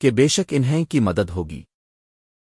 کہ بے شک انہیں کی مدد ہوگی۔